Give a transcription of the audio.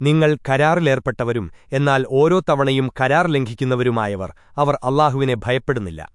നിങ്ങൾ കരാറിലേർപ്പെട്ടവരും എന്നാൽ ഓരോ തവണയും കരാർ ലംഘിക്കുന്നവരുമായവർ. അവർ അള്ളാഹുവിനെ ഭയപ്പെടുന്നില്ല.